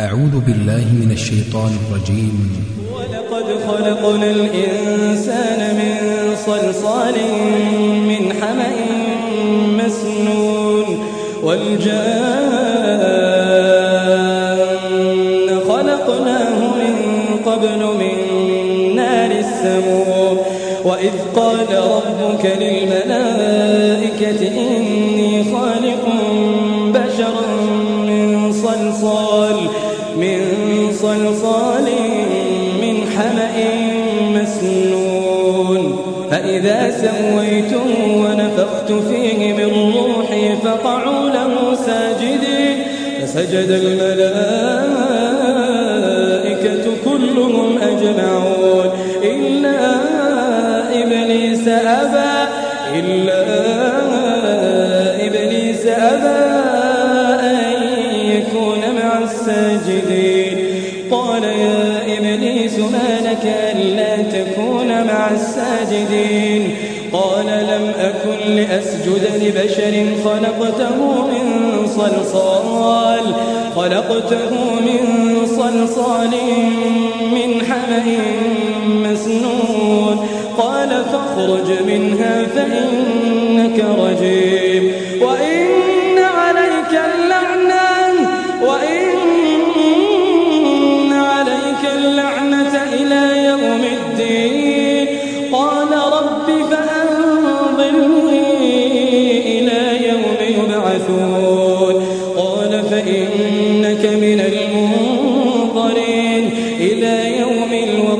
أعوذ بالله من الشيطان الرجيم. ولقد خلقنا الإنسان من صلصال من حمأ مسنون والجان خلقناه من قبل من نار السموم. وإذ قال ربك للملائكة إني خالق بشرا من صلصال صلصال من حمأ مسنون. فإذا سويته ونفخت فيه من روحي فقعوا له ساجدين. فسجد الملائكة لك ألا تكون مع الساجدين. قال لم أكن لأسجد لبشر خلقته من صلصال. خلقته من صلصال من حمأ مسنون. قال فاخرج منها فإنك رجيم.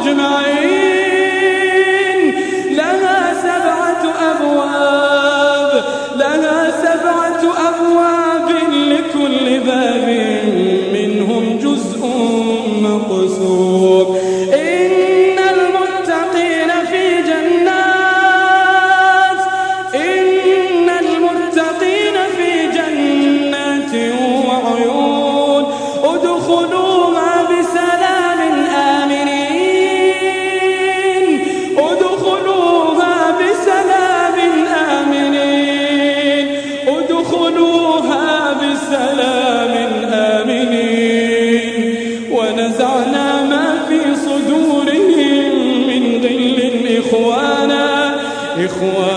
أجمعين. لها سبعة أبواب. إخوانا